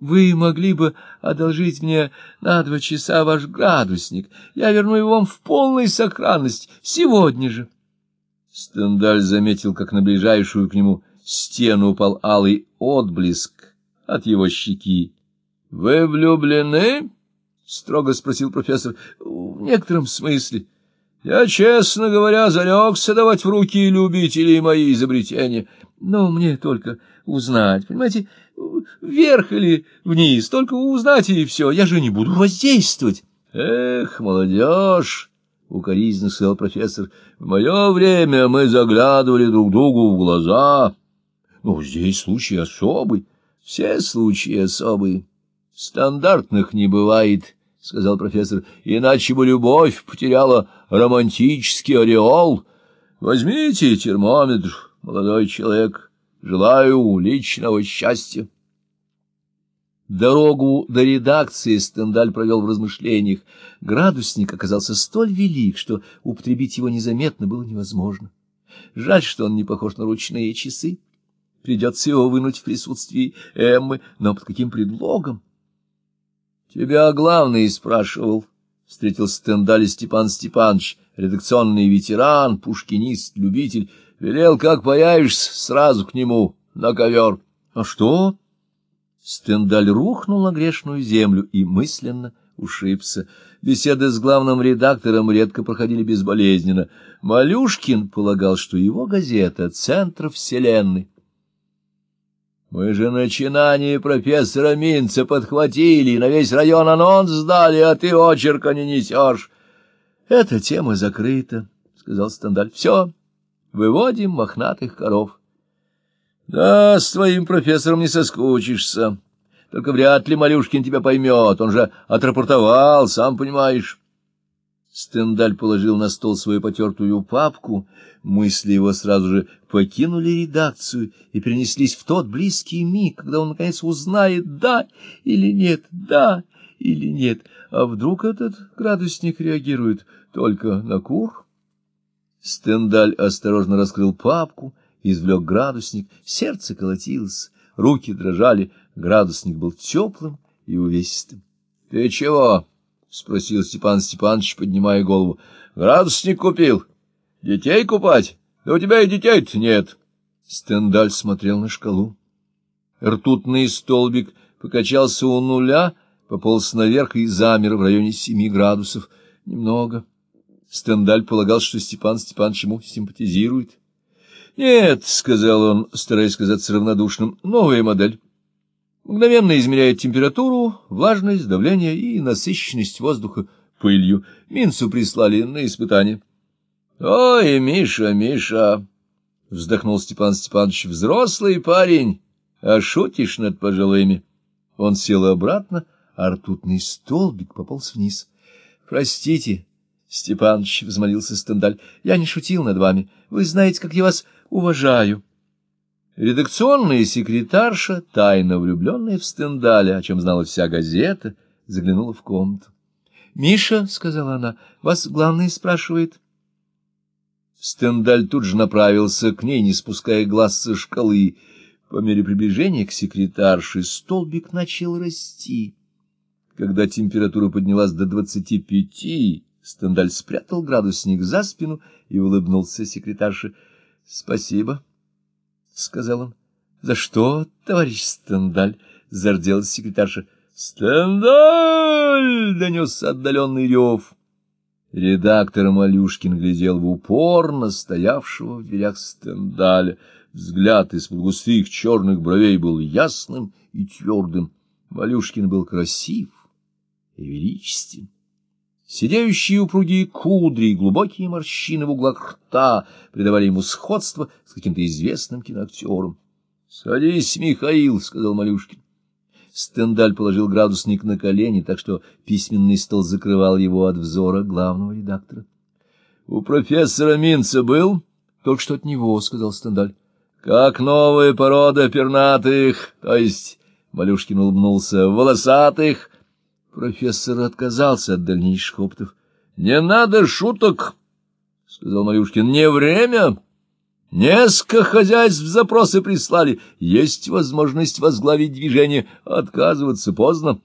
Вы могли бы одолжить мне на два часа ваш градусник. Я верну его вам в полной сохранность сегодня же. Стендаль заметил, как на ближайшую к нему стену упал алый отблеск от его щеки. — Вы влюблены? — строго спросил профессор. — В некотором смысле. Я, честно говоря, зарекся давать в руки любителей мои изобретения. Но мне только узнать, понимаете, вверх или вниз, только узнать и все. Я же не буду воздействовать. — Эх, молодежь! — укоризненно сказал профессор. — В мое время мы заглядывали друг другу в глаза. Ну, здесь случай особый. Все случаи особые. Стандартных не бывает, — сказал профессор, — иначе бы любовь потеряла романтический ореол. Возьмите термометр, молодой человек. Желаю личного счастья. Дорогу до редакции Стендаль провел в размышлениях. Градусник оказался столь велик, что употребить его незаметно было невозможно. Жаль, что он не похож на ручные часы. Придется его вынуть в присутствии Эммы, но под каким предлогом? — Тебя главный спрашивал, — встретил Стендаль Степан Степанович, редакционный ветеран, пушкинист, любитель. Велел, как появишься, сразу к нему, на ковер. — А что? Стендаль рухнул на грешную землю и мысленно ушибся. Беседы с главным редактором редко проходили безболезненно. Малюшкин полагал, что его газета — центр вселенной. Мы же начинание профессора Минца подхватили, на весь район анонс сдали, а ты очерка не несешь. — Эта тема закрыта, — сказал Стендаль. — Все, выводим мохнатых коров. — Да, с твоим профессором не соскучишься. Только вряд ли Малюшкин тебя поймет, он же отрапортовал, сам понимаешь. Стендаль положил на стол свою потертую папку, мысли его сразу же покинули редакцию и перенеслись в тот близкий миг, когда он, наконец, узнает, да или нет, да или нет. А вдруг этот градусник реагирует только на кур? Стендаль осторожно раскрыл папку, извлек градусник, сердце колотилось, руки дрожали, градусник был теплым и увесистым. — Ты чего? — спросил Степан Степанович, поднимая голову. — Градусник купил. Детей купать? Да у тебя и детей-то нет. Стендаль смотрел на шкалу. Ртутный столбик покачался у нуля, пополз наверх и замер в районе семи градусов. Немного. Стендаль полагал, что Степан Степанович ему симпатизирует. — Нет, — сказал он, стараясь казаться равнодушным, — новая модель. Мгновенно измеряет температуру, влажность, давление и насыщенность воздуха пылью. Минцу прислали на испытание. — Ой, Миша, Миша! — вздохнул Степан Степанович. — Взрослый парень, а шутишь над пожилыми. Он сел обратно, а ртутный столбик пополз вниз. — Простите, Степаныч, — взмолился Стендаль, — я не шутил над вами. Вы знаете, как я вас уважаю. Редакционная секретарша, тайно влюбленная в Стендаля, о чем знала вся газета, заглянула в комнату. — Миша, — сказала она, — вас главный спрашивает. Стендаль тут же направился к ней, не спуская глаз со шкалы. По мере приближения к секретарше столбик начал расти. Когда температура поднялась до двадцати пяти, Стендаль спрятал градусник за спину и улыбнулся секретарше. — Спасибо, — сказал он. — За что, товарищ Стендаль? — зарделась секретарша. — Стендаль! — донесся отдаленный рев. Редактор Малюшкин глядел в упор на стоявшего в дверях Стендаля. Взгляд из-под густых черных бровей был ясным и твердым. Малюшкин был красив и величествен. Сидеющие упругие кудри и глубокие морщины в углах рта придавали ему сходство с каким-то известным киноактером. — Садись, Михаил, — сказал Малюшкин. Стендаль положил градусник на колени, так что письменный стол закрывал его от взора главного редактора. — У профессора Минца был? — Только что от него, — сказал Стендаль. — Как новая порода пернатых, то есть, — Малюшкин улыбнулся, — волосатых, — Профессор отказался от дальнейших опытов. — Не надо шуток, — сказал Марюшкин. — Не время. Несколько хозяйств запросы прислали. Есть возможность возглавить движение. Отказываться поздно.